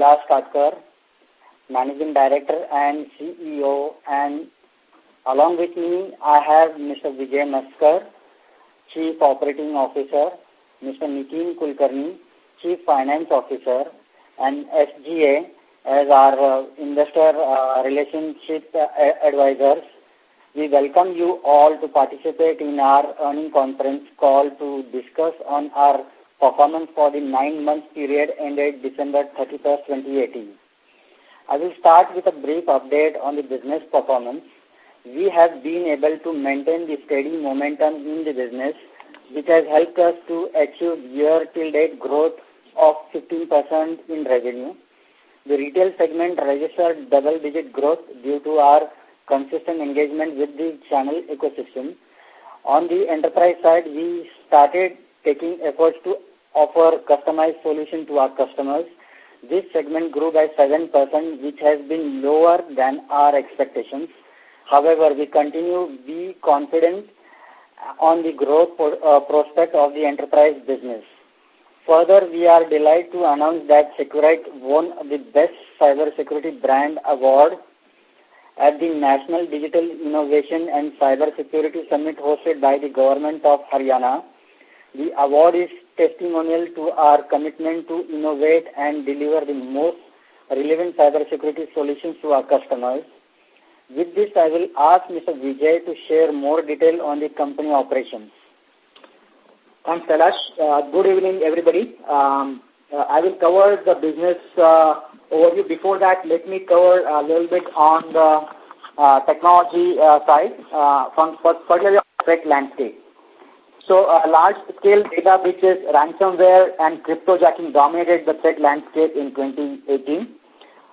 Kailash Katkar, Managing Director and CEO, and along with me, I have Mr. Vijay Mhaskar, Chief Operating Officer, Mr. Nitin Kulkarni, Chief Finance Officer, and SGA as our uh, investor uh, relationship uh, advisors. We welcome you all to participate in our earning conference call to discuss on our performance for the nine-month period ended December 31st, 2018. I will start with a brief update on the business performance. We have been able to maintain the steady momentum in the business, which has helped us to achieve year-till-date growth of 15% in revenue. The retail segment registered double-digit growth due to our consistent engagement with the channel ecosystem. On the enterprise side, we started taking efforts to offer customized solution to our customers. This segment grew by 7%, which has been lower than our expectations. However, we continue to be confident on the growth uh, prospect of the enterprise business. Further, we are delighted to announce that Seqrite won the Best Cybersecurity Brand Award at the National Digital Innovation and Cybersecurity Summit hosted by the Government of Haryana. The award is testimonial to our commitment to innovate and deliver the most relevant cybersecurity solutions to our customers. With this, I will ask Mr. Vijay to share more detail on the company operations. Thanks, Kailash. Uh, good evening, everybody. Um, uh, I will cover the business uh, overview. Before that, let me cover a little bit on the uh, technology side, from particularly on threat landscape. So uh, large-scale data breaches, ransomware, and cryptojacking dominated the threat landscape in 2018.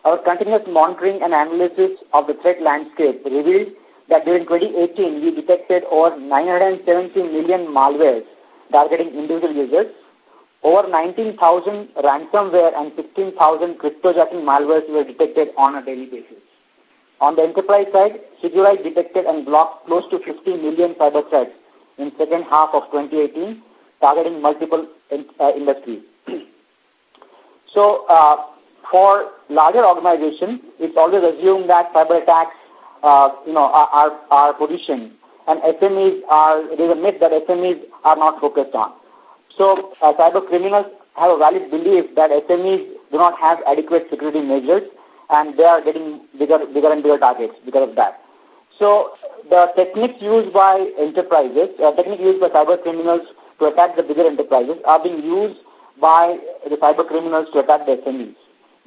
Our continuous monitoring and analysis of the threat landscape revealed that during 2018, we detected over 970 million malwares targeting individual users. Over 19,000 ransomware and 16,000 cryptojacking malwares were detected on a daily basis. On the enterprise side, Seqrite detected and blocked close to 50 million cyber threats in second half of 2018, targeting multiple in, uh, industries. so, uh, for larger organizations, it's always assumed that cyber attacks, uh, you know, are, are, are positioned, and SMEs are, it is a myth that SMEs are not focused on. So, uh, cyber criminals have a valid belief that SMEs do not have adequate security measures, and they are getting bigger, bigger and bigger targets because of that. So, the techniques used by enterprises, uh, techniques used by cyber criminals to attack the bigger enterprises are being used by the cyber criminals to attack the SMEs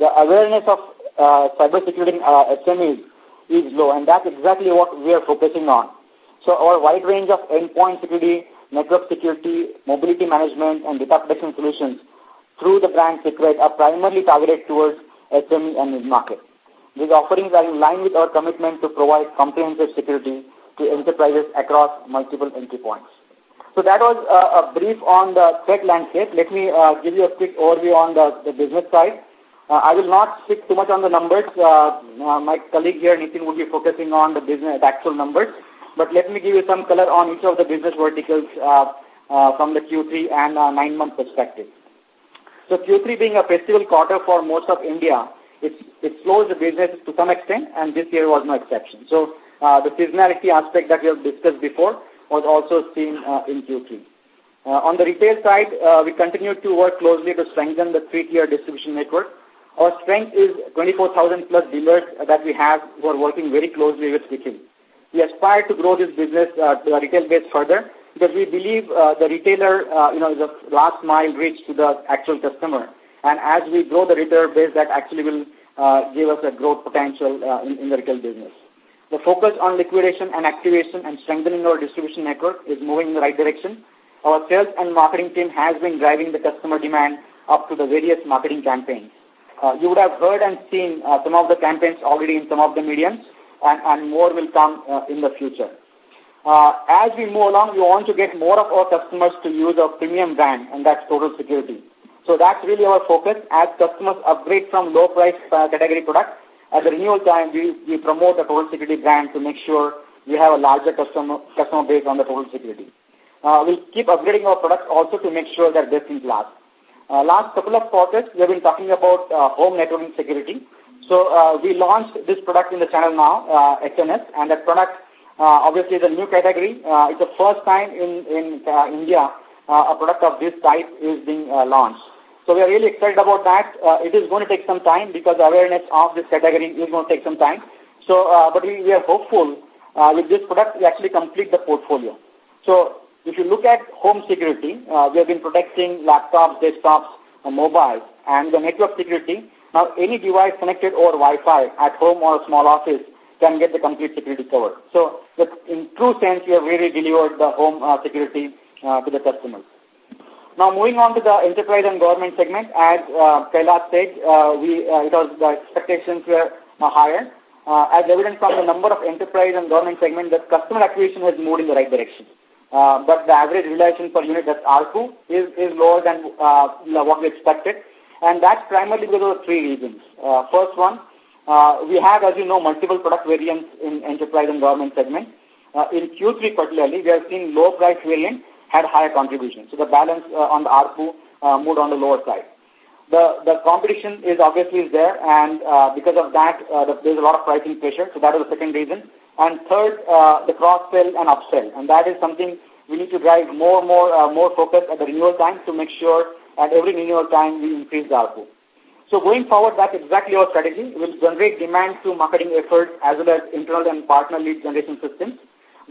the awareness of uh, cybersecurity uh, SMEs is low, and that's exactly what we are focusing on. So our wide range of endpoint security, network security, mobility management, and data protection solutions through the brand Seqrite are primarily targeted towards SME and mid-market. These offerings are in line with our commitment to provide comprehensive security to enterprises across multiple entry points. So that was uh, a brief on the threat landscape. Let me uh, give you a quick overview on the, the business side. Uh, I will not stick too much on the numbers. Uh, uh, my colleague here, Nitin, will be focusing on the business, the actual numbers. But let me give you some color on each of the business verticals uh, from the Q3 and nine-month perspective. So Q3 being a festival quarter for most of India, it, it slows the business to some extent, and this year was no exception. So uh, the seasonality aspect that we have discussed before was also seen uh, in Q3. Uh, on the retail side, uh, we continue to work closely to strengthen the three-tier distribution network our strength is 24,000 plus dealers that we have who are working very closely with Nikhil. We aspire to grow this business uh, retail base further because we believe uh, the retailer, uh, you know, is a last mile reach to the actual customer. And as we grow the retailer base, that actually will uh, give us a growth potential uh, in, in the retail business. The focus on liquidation and activation and strengthening our distribution network is moving in the right direction. Our sales and marketing team has been driving the customer demand up to the various marketing campaigns. Uh, you would have heard and seen uh, some of the campaigns already in some of the mediums, and, and more will come uh, in the future. As we move along, we want to get more of our customers to use our premium brand, and that's Total Security. So that's really our focus. As customers upgrade from low-price uh, category products, at the renewal time, we, we promote the Total Security brand to make sure we have a larger customer, customer base on the Total Security. Uh, we'll keep upgrading our products also to make sure that they're in class. Uh, last couple of quarters, we have been talking about home networking security. So we launched this product in the channel now, HNS, and that product obviously is a new category. It's the first time in, in India uh, a product of this type is being uh, launched. So we are really excited about that. Uh, it is going to take some time because awareness of this category is going to take some time. So, uh, but we, we are hopeful uh, with this product we actually complete the portfolio. So if you look at home security, uh, we have been protecting laptops, desktops, uh, mobiles, and the network security now, any device connected over Wi-Fi at home or a small office can get the complete security covered. So, in true sense, we have really delivered the home uh, security uh, to the customers. Now, moving on to the enterprise and government segment, as uh, Kailash said, uh, we, uh, it was the expectations were uh, higher. Uh, as evident from the number of enterprise and government segment, the customer acquisition has moved in the right direction. Uh, but the average realization per unit, that's ARPU, is, is lower than uh, what we expected. And that's primarily because of three reasons. Uh, first one, uh, we have, as you know, multiple product variants in enterprise and government segment. Uh, in Q3 particularly, we have seen low price variant had higher contribution. So the balance uh, on the ARPU uh, moved on the lower side. The, the competition is obviously there and uh, because of that, the, there's a lot of pricing pressure. So that is the second reason. And third, the cross-sell and upsell. And that is something we need to drive more, more, more focus at the renewal time to make sure at every renewal time we increase the ARPU. So going forward, that's exactly our strategy. We'll generate demand through marketing efforts as well as internal and partner lead generation systems.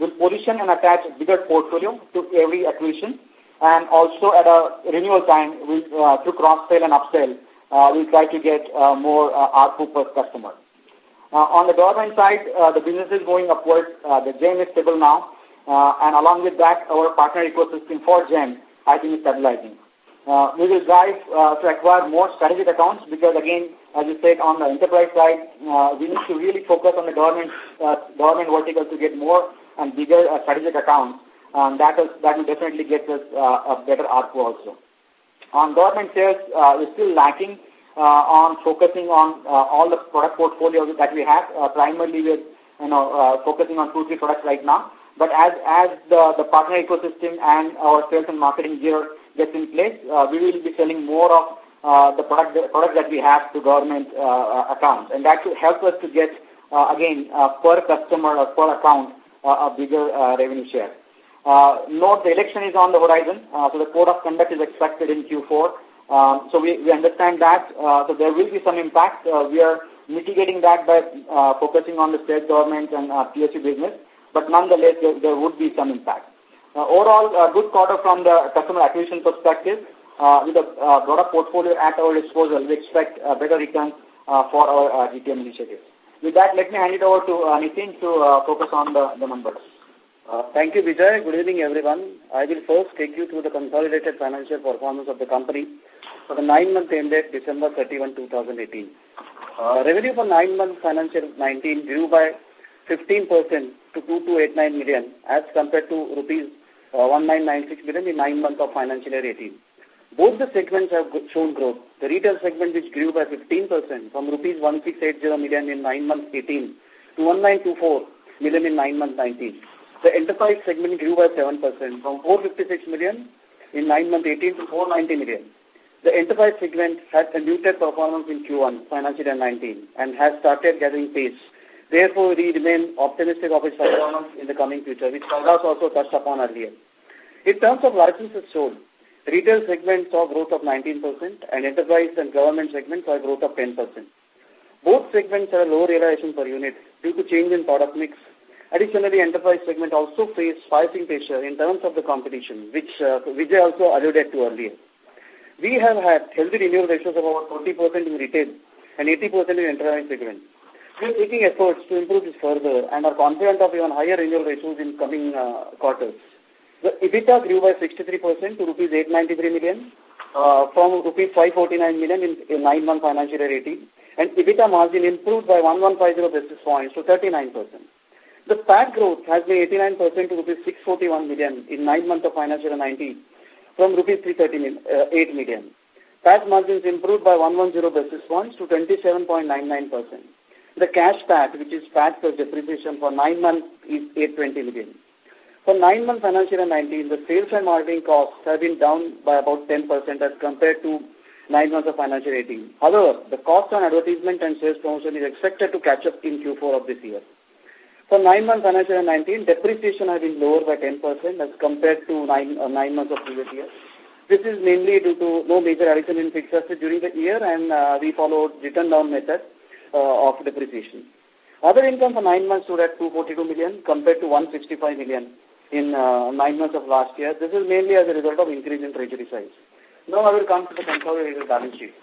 We'll position and attach bigger portfolio to every acquisition. And also at a renewal time, we'll, uh, through cross-sell and upsell, uh, we'll try to get uh, more uh, ARPU per customer. Uh, on the government side, uh, the business is going upwards. Uh, the GEM is stable now. Uh, and along with that, our partner ecosystem for GEM, I think, is stabilizing. Uh, we will drive uh, to acquire more strategic accounts because again, as you said, on the enterprise side, uh, we need to really focus on the government uh, government vertical to get more and bigger uh, strategic accounts. Um, that, is, that will definitely get us uh, a better ARPU also. On government sales, uh, we're still lacking uh, on focusing on uh, all the product portfolio that we have. Uh, primarily, we're you know, uh, focusing on two, three products right now. But as, as the, the partner ecosystem and our sales and marketing gear gets in place, uh, we will be selling more of uh, the product, product that we have to government uh, accounts. And that should help us to get, uh, again, uh, per customer or per account, uh, a bigger uh, revenue share. Uh, note the election is on the horizon, uh, so the code of conduct is expected in Q4. Um, so we, we understand that. Uh, so there will be some impact. Uh, we are mitigating that by uh, focusing on the state government and uh, PSU business, but nonetheless there, there would be some impact. Uh, overall, a good quarter from the customer acquisition perspective. Uh, with a uh, broader portfolio at our disposal, we expect uh, better returns uh, for our uh, GTM initiatives. With that, let me hand it over to uh, Nitin to uh, focus on the, the numbers. Uh, thank you, Vijay. Good evening, everyone. I will first take you through the consolidated financial performance of the company for the nine month ended December 31, 2018. Uh, revenue for nine months financial 19 grew by 15% to 2289 million as compared to rupees uh, 1996 million in nine months of financial year 18. Both the segments have shown growth. The retail segment which grew by 15% from rupees 1680 million in nine months 18 to 1924 million in nine months 19. The enterprise segment grew by 7% from 456 million in nine months 18 to 490 million. The enterprise segment had a muted performance in Q1 financial year 19 and has started gathering pace. Therefore, we remain optimistic of its performance in the coming future, which Kailash also touched upon earlier. In terms of licenses sold, retail segment saw growth of 19% and enterprise and government segment saw growth of 10%. Both segments had a low realization per unit due to change in product mix. Additionally, enterprise segment also faced pricing pressure in terms of the competition, which uh, Vijay also alluded to earlier. We have had healthy renewal ratios of about 40% in retail and 80% in enterprise segment. We are taking efforts to improve this further and are confident of even higher renewal ratios in coming uh, quarters. The EBITDA grew by 63% to rupees 893 million uh, from rupees 549 million in, in nine month financial year 18 and EBITDA margin improved by 1150 basis points to 39%. The PAT growth has been 89% to rupees 641 million in nine months of financial year 19 from rupees 338 uh, million. PAT margins improved by 110 basis points to 27.99%. The cash PAT, which is PAT plus depreciation for nine months, is 820 million. For nine months financial year 19, the sales and marketing costs have been down by about 10% as compared to nine months of financial 18. However, the cost on advertisement and sales promotion is expected to catch up in Q4 of this year. For nine months financial year 19, depreciation has been lower by 10% as compared to nine, uh, nine months of previous year. This is mainly due to no major addition in fixed assets during the year and uh, we followed written down method uh, of depreciation. Other income for nine months stood at 242 million compared to 165 million in uh, nine months of last year. This is mainly as a result of increase in treasury size. Now I will come to the consolidated balance sheet.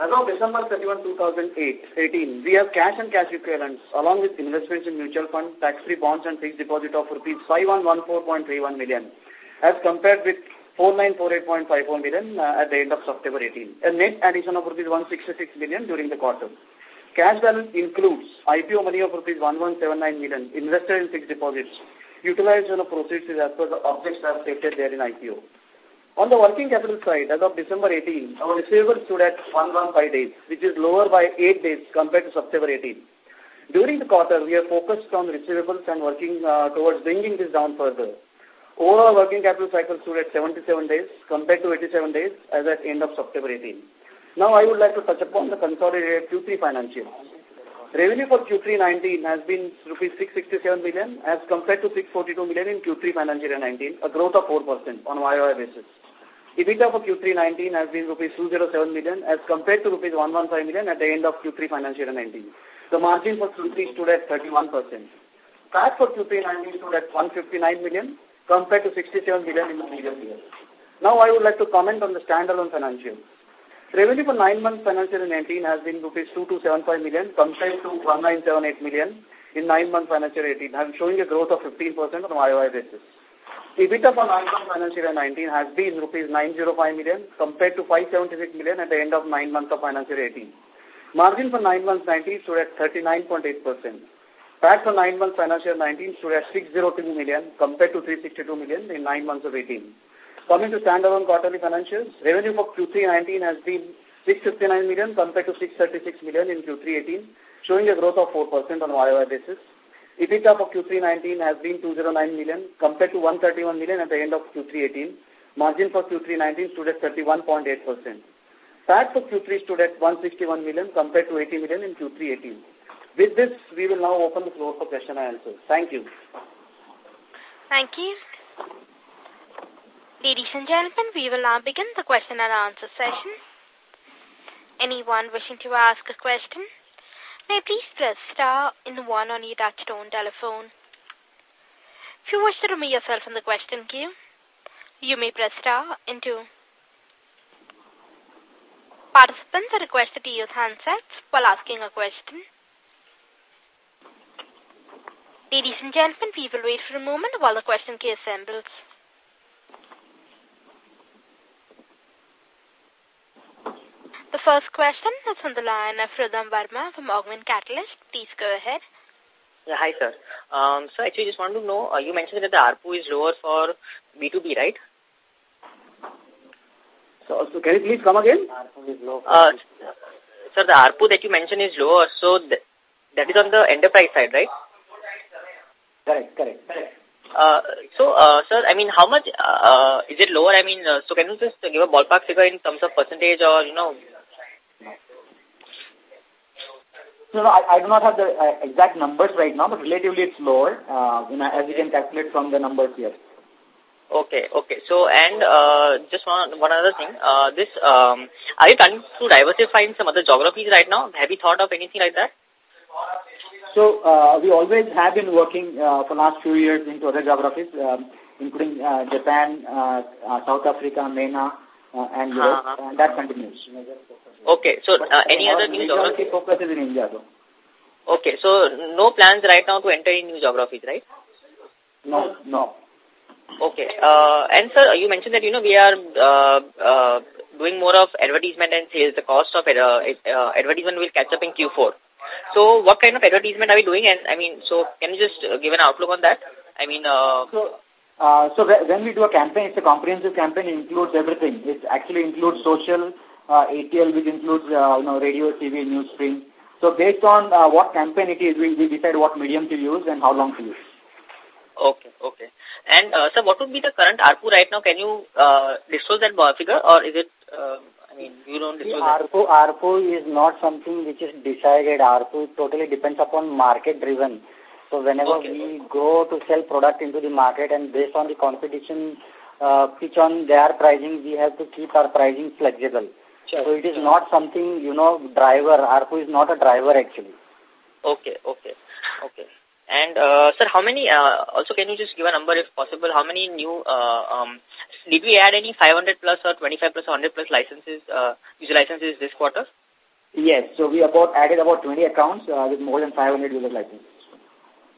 As of December 31, 2018, we have cash and cash equivalents along with investments in mutual fund, tax-free bonds and fixed deposit of rupees 5114.31 million as compared with 4948.54 million uh, at the end of September 18. A net addition of rupees 166 million during the quarter. Cash balance includes IPO money of rupees 1179 million invested in fixed deposits. Utilization of proceeds is as per the objects as stated there in IPO. On the working capital side, as of December 18, our receivables stood at 115 days, which is lower by 8 days compared to September 18. During the quarter, we are focused on receivables and working uh, towards bringing this down further. Overall working capital cycle stood at 77 days compared to 87 days as at end of September 18. Now I would like to touch upon the consolidated Q3 financials. Revenue for Q3 19 has been rupees 667 million as compared to 642 million in Q3 financial year 19, a growth of 4% on YOY basis. EBITDA for Q3 19 has been rupees 207 million as compared to rupees 115 million at the end of Q3 financial year 19. The margin for Q3 stood at 31%. PAT for Q3 19 stood at 159 million compared to 67 million in the previous year. Now I would like to comment on the standalone financials. Revenue for nine months financial year 19 has been rupees 2275 million compared to 1978 million in nine months financial year 18, showing a growth of 15% on YOY basis. EBITDA for nine months financial year 19 has been rupees 905 million compared to 576 million at the end of nine months of financial year 18. Margin for nine months 19 stood at 39.8%. PAT for nine months financial year 19 stood at 602 million compared to 362 million in nine months of 18. Coming to standalone quarterly financials, revenue for Q3 19 has been 659 million compared to 636 million in Q3 18, showing a growth of 4% on a YOY basis. EBITDA for Q3 19 has been 209 million compared to 131 million at the end of Q3 18. Margin for Q3 19 stood at 31.8%. PAT for Q3 stood at 161 million compared to 80 million in Q3 18. With this, we will now open the floor for question and answers. Thank you. Thank you. Ladies and gentlemen, we will now begin the question and answer session. Anyone wishing to ask a question may please press star in the one on your touchtone telephone. If you wish to remove yourself from the question queue, you may press star in two. Participants are requested to use handsets while asking a question. Ladies and gentlemen, we will wait for a moment while the question queue assembles. The first question is from the line of Rhythm Verma from Augment Catalyst. Please go ahead. Yeah, hi, sir. Um, so actually just want to know, uh, you mentioned that the ARPU is lower for B2B, right? So, so can you please come again? ARPU is low. Uh, sir, the ARPU that you mentioned is lower, so th that is on the enterprise side, right? Correct, correct, correct. Uh, so, uh, sir, I mean, how much uh, is it lower? I mean, uh, so can you just give a ballpark figure in terms of percentage or, you know, No, no, I, I do not have the uh, exact numbers right now, but relatively it's lower, uh, you know, as you can calculate from the numbers here. Okay, okay. So, and uh, just one, one other thing. Uh, this, um, are you planning to diversify in some other geographies right now? Have you thought of anything like that? So, uh, we always have been working uh, for last few years into other geographies, um, including uh, Japan, uh, uh, South Africa, MENA, uh, and Europe, uh -huh. and that continues. Okay. So, uh, any other new geography? focus is in India, though. Okay. So, no plans right now to enter in new geographies, right? No, no. Okay. Uh, and, sir, you mentioned that, you know, we are uh, uh, doing more of advertisement and sales. The cost of uh, uh, advertisement will catch up in Q4. So, what kind of advertisement are we doing? And, I mean, so, can you just give an outlook on that? I mean... Uh, so, uh, so when we do a campaign, it's a comprehensive campaign. It includes everything. It actually includes social, uh, ATL, which includes uh, you know radio, TV, newsprint. So based on uh, what campaign it is, we, we decide what medium to use and how long to use. Okay, okay. And, uh, sir, what would be the current ARPU right now? Can you uh, disclose that figure or is it, uh, I mean, you don't disclose The ARPU, ARPU is not something which is decided. ARPU totally depends upon market driven. So whenever okay. we go to sell product into the market and based on the competition uh, pitch on their pricing, we have to keep our pricing flexible. Sure. So it is not something, you know, driver. ARPU is not a driver actually. Okay, okay, okay. And, uh, sir, how many, uh, also can you just give a number if possible, how many new, uh, um, did we add any 500 plus or 25 plus or 100 plus licenses, uh, user licenses this quarter? Yes, so we about added about 20 accounts uh, with more than 500 user licenses.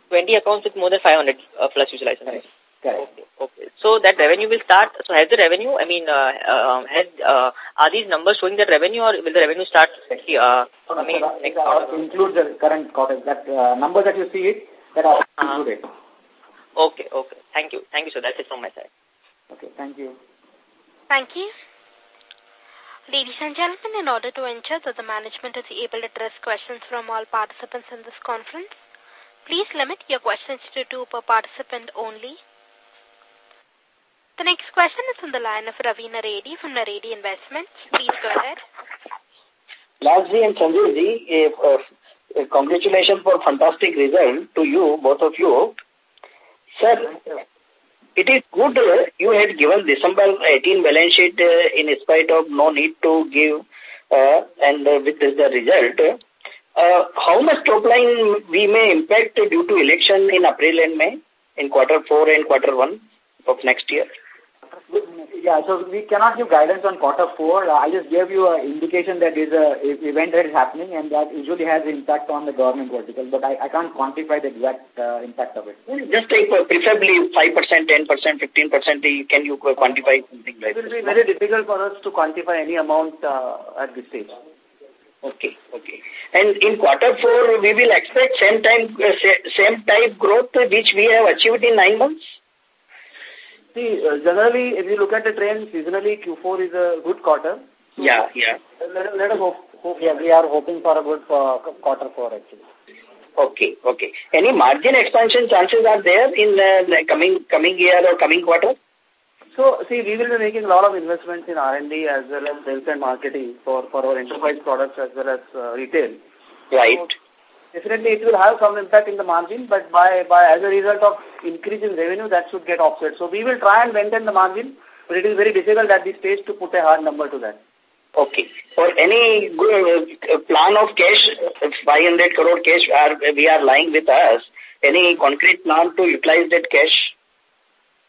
20 accounts with more than 500 uh, plus user licenses? Correct. Okay, okay. So that revenue will start, so has the revenue, I mean, uh, uh, has, uh, are these numbers showing the revenue or will the revenue start uh, coming so next quarter? Include the current quarter, that uh, number that you see it, that are uh-huh. included. Okay, okay. Thank you. Thank you, sir. That's it from my side. Okay, thank you. Thank you. Ladies and gentlemen, in order to ensure that the management is able to address questions from all participants in this conference, please limit your questions to two per participant only. The next question is from the line of Ravi Naredi from Naredi Investments. Please go ahead. Lastly, and uh, congratulations for fantastic result to you, both of you. Sir, it is good uh, you had given December 18 balance sheet uh, in spite of no need to give uh, and uh, with the result. Uh, how much top line we may impact due to election in April and May in quarter 4 and quarter 1 of next year? Yeah, so we cannot give guidance on quarter four. Uh, I just gave you an indication that is a event that is happening and that usually has impact on the government vertical, but I, I can't quantify the exact uh, impact of it. Just take uh, preferably 5%, 10%, 15%, the, can you quantify something like It will be very difficult for us to quantify any amount uh, at this stage. Okay, okay. And in quarter four, we will expect same time, uh, same type growth which we have achieved in nine months? See, uh, generally, if you look at the trend, seasonally Q4 is a good quarter. So yeah, yeah. Let, let us hope, hope. Yeah, we are hoping for a good for quarter four actually. Okay, okay. Any margin expansion chances are there in the coming coming year or coming quarter? So, see, we will be making a lot of investments in R&D as well as sales and marketing for, for our enterprise products as well as uh, retail. Right. So, Definitely it will have some impact in the margin, but by, by as a result of increase in revenue, that should get offset. So we will try and maintain the margin, but it is very difficult at this stage to put a hard number to that. Okay. For any uh, plan of cash, 500 crore cash are, we are lying with us, any concrete plan to utilize that cash?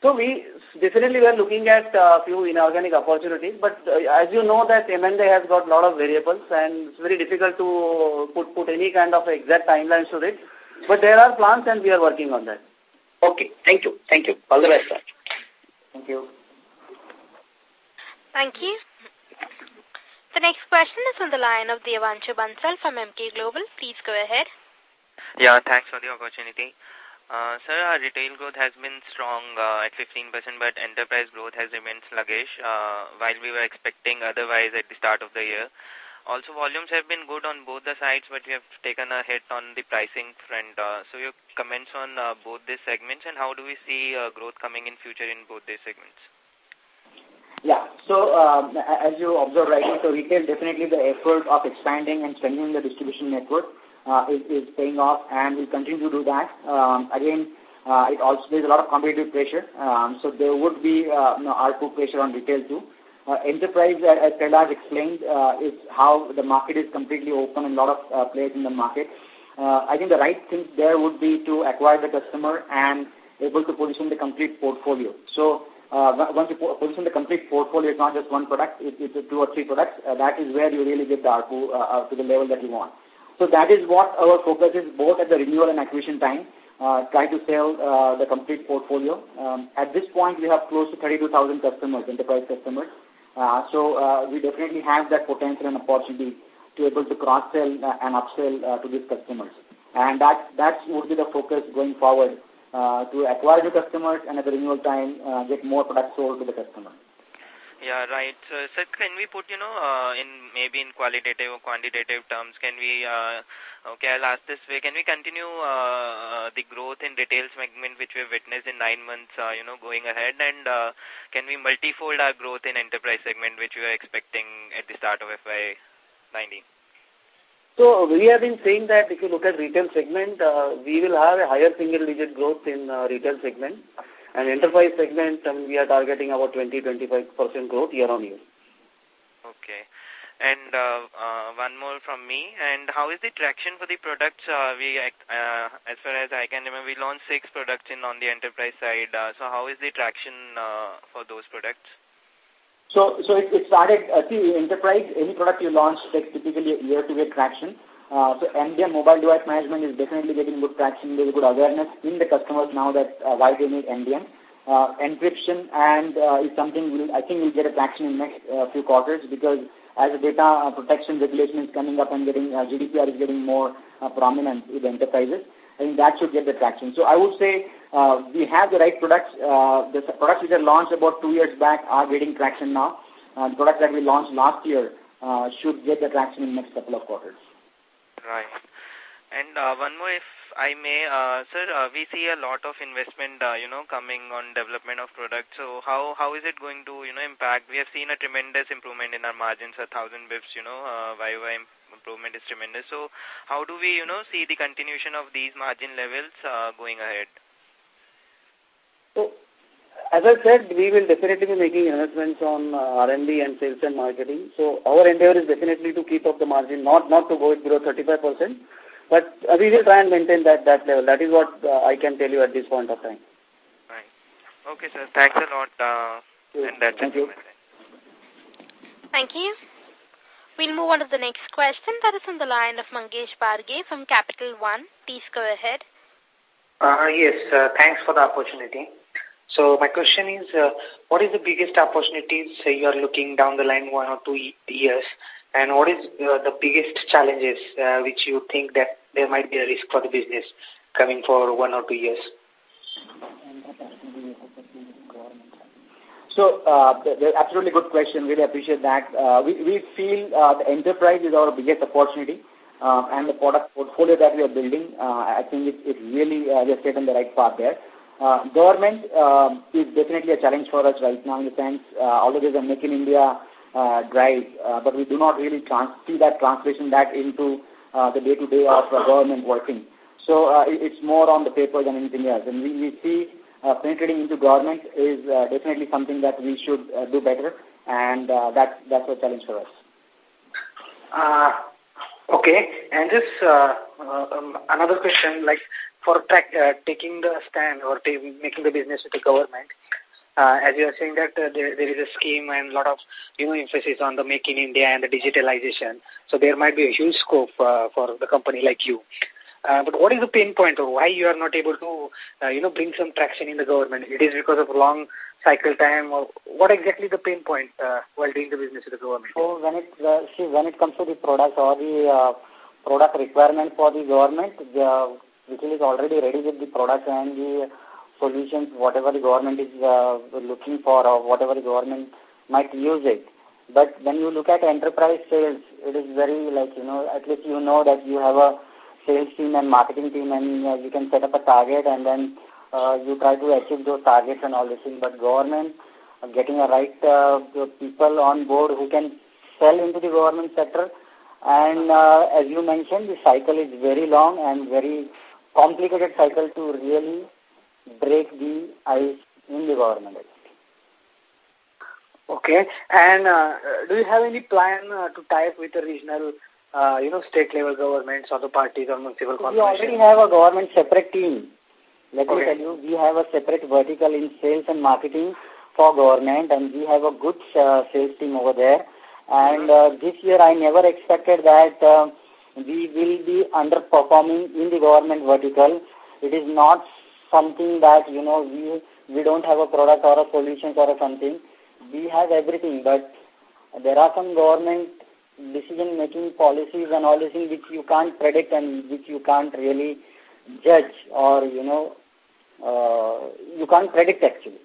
So we definitely we are looking at a few inorganic opportunities, but uh, as you know that M&A has got a lot of variables and it's very difficult to put, put any kind of exact timelines to it. But there are plans and we are working on that. Okay. Thank you. Thank you. All the best, sir. Thank you. Thank you. The next question is on the line of Devanshu Bansal from Emkay Global. Please go ahead. Yeah, thanks for the opportunity. Uh, sir, our retail growth has been strong uh, at 15%, but enterprise growth has remained sluggish, uh, while we were expecting otherwise at the start of the year. Also, volumes have been good on both the sides, but we have taken a hit on the pricing front. Uh, so, your comments on uh, both these segments, and how do we see uh, growth coming in future in both these segments? Yeah, so um, as you observe rightly, so retail definitely the effort of expanding and strengthening the distribution network uh, is, is paying off and will continue to do that. Um, again, uh, it also there's a lot of competitive pressure, um, so there would be uh, you know, ARPU pressure on retail too. Uh, enterprise, as Kailash explained, uh, is how the market is completely open and a lot of uh, players in the market. Uh, I think the right thing there would be to acquire the customer and able to position the complete portfolio. So uh, once you position the complete portfolio, it's not just one product, it, it's two or three products. Uh, that is where you really get the ARPU uh, uh, to the level that you want. So that is what our focus is both at the renewal and acquisition time, uh, try to sell uh, the complete portfolio. Um, at this point, we have close to 32,000 customers, enterprise customers. Uh, so uh, we definitely have that potential and opportunity to able to cross-sell uh, and upsell uh, to these customers. And that, that would be the focus going forward uh, to acquire the customers and at the renewal time uh, get more products sold to the customer. Yeah, right. So, sir, can we put, you know, uh, in maybe in qualitative or quantitative terms, can we, uh, okay, I'll ask this way, can we continue uh, the growth in retail segment which we've witnessed in nine months, uh, you know, going ahead, and uh, can we multifold our growth in enterprise segment which we are expecting at the start of FY19? So we have been saying that if you look at retail segment, uh, we will have a higher single digit growth in uh, retail segment. And enterprise segment, um, we are targeting about 20-25% growth year on year. Okay. And uh, uh, one more from me. And how is the traction for the products? Uh, we, uh, as far as I can remember, we launched six products in on the enterprise side. Uh, so how is the traction uh, for those products? So, so it, it started, uh, see, enterprise, any product you launch takes typically a year to get traction. Uh, so MDM mobile device management is definitely getting good traction. There's good awareness in the customers now that uh, why they need MDM. Uh, encryption and uh, is something we'll, I think we'll get a traction in next uh, few quarters because as the data uh, protection regulation is coming up and getting uh, GDPR is getting more uh, prominent with enterprises. I think that should get the traction. So I would say uh, we have the right products. Uh, the products which are launched about two years back are getting traction now. Uh, the products that we launched last year uh, should get the traction in the next couple of quarters. Right. And uh, one more, if I may, uh, sir, uh, we see a lot of investment, uh, you know, coming on development of products. So how how is it going to, you know, impact? We have seen a tremendous improvement in our margins, a thousand bips, you know, uh, YY improvement is tremendous. So how do we, you know, see the continuation of these margin levels uh, going ahead? So, as I said, we will definitely be making investments on uh, R&D and sales and marketing. So our endeavor is definitely to keep up the margin, not not to go below 35%, but uh, we will try and maintain that that level. That is what uh, I can tell you at this point of time. Right. Okay, sir. Thanks a lot. Uh, and that's Thank you. Thank you. We'll move on to the next question. That is on the line of Mangesh Barge from Capital One. Please go ahead. Uh, yes, uh, thanks for the opportunity. So my question is, uh, what is the biggest opportunities uh, you are looking down the line one or two years? And what is uh, the biggest challenges uh, which you think that there might be a risk for the business coming for one or two years? So, uh, absolutely good question. Really appreciate that. Uh, we, we feel uh, the enterprise is our biggest opportunity. Uh, and the product portfolio that we are building, uh, I think it, it really, uh, are taken the right path there. Uh, government uh, is definitely a challenge for us right now in the sense, uh, although there's a Make in India uh, drive, uh, but we do not really see that translation that into uh, the day-to-day -day of uh, government working. So uh, it's more on the paper than anything else. And we, we see uh, penetrating into government is uh, definitely something that we should uh, do better, and uh, that, that's a challenge for us. Uh, okay, and this uh, uh, um, another question, like for track, uh, taking the stand or making the business with the government, uh, as you are saying that uh, there, there is a scheme and a lot of you know emphasis on the make in India and the digitalization. So there might be a huge scope uh, for the company like you. Uh, but what is the pain point or why you are not able to, uh, you know, bring some traction in the government? It is because of long cycle time or what exactly the pain point uh, while doing the business with the government? So when it, uh, see, when it comes to the product or the uh, product requirement for the government, the which is already ready with the product and the solutions, whatever the government is uh, looking for or whatever the government might use it. But when you look at enterprise sales, it is very like, you know, at least you know that you have a sales team and marketing team and uh, you can set up a target and then uh, you try to achieve those targets and all this thing. But government, uh, getting the right uh, people on board who can sell into the government sector and uh, as you mentioned, the cycle is very long and very complicated cycle to really break the ice in the government. Okay. And uh, do you have any plan uh, to tie up with the regional, uh, you know, state level governments or the parties or municipal corporations? We already have a government separate team. Let okay. me tell you, we have a separate vertical in sales and marketing for government and we have a good uh, sales team over there. And uh, this year I never expected that uh, we will be underperforming in the government vertical. It is not something that, you know, we, we don't have a product or a solution or a something. We have everything, but there are some government decision-making policies and all these things which you can't predict and which you can't really judge or, you know, uh, you can't predict actually.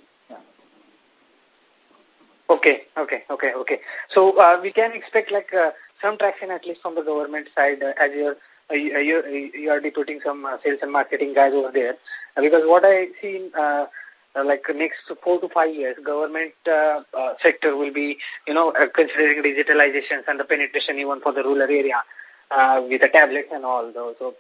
Okay, okay, okay, okay. So uh, we can expect like uh, some traction at least from the government side uh, as you're uh, you, you are deputing some uh, sales and marketing guys over there. Uh, because what I see uh, uh, like next four to five years, government uh, uh, sector will be, you know, uh, considering digitalizations and the penetration even for the rural area uh, with the tablets and all those. So